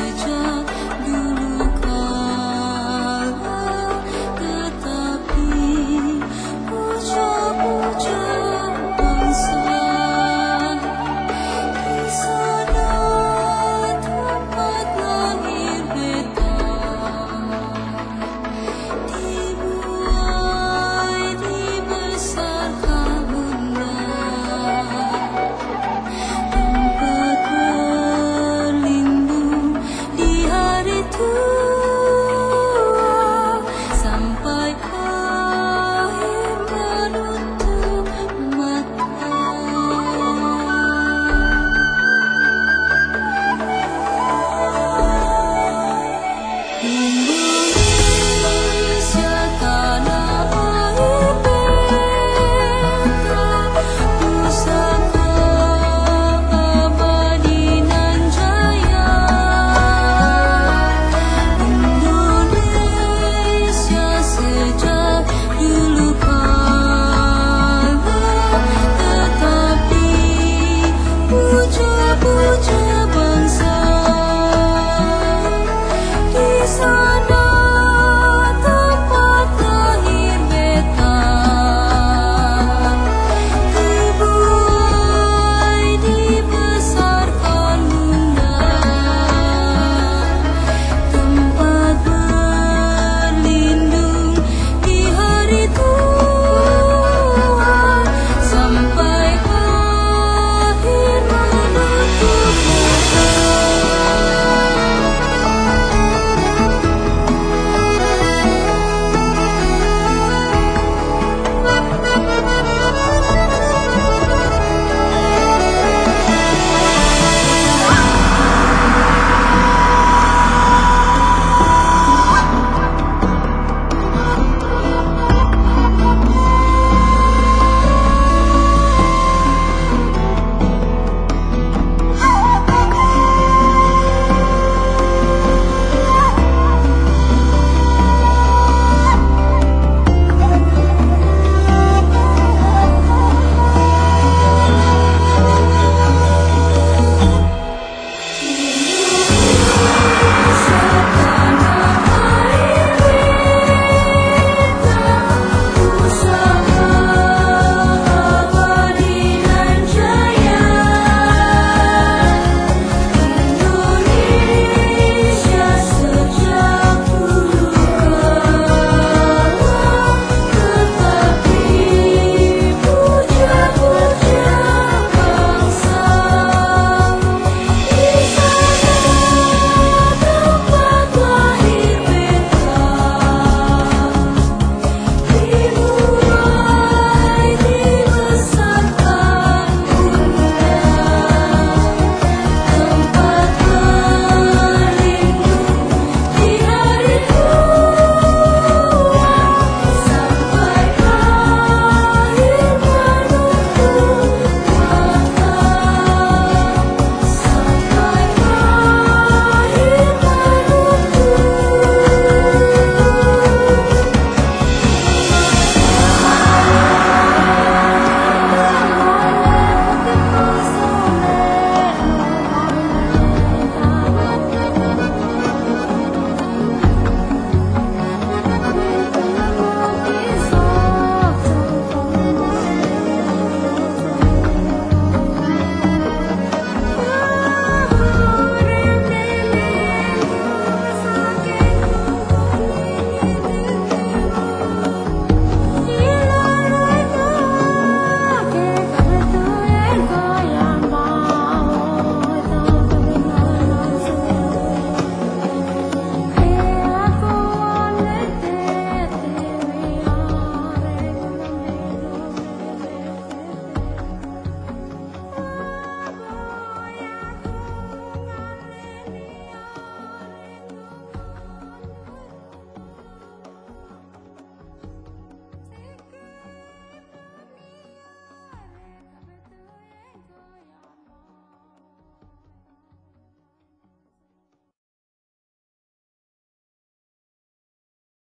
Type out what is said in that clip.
最初。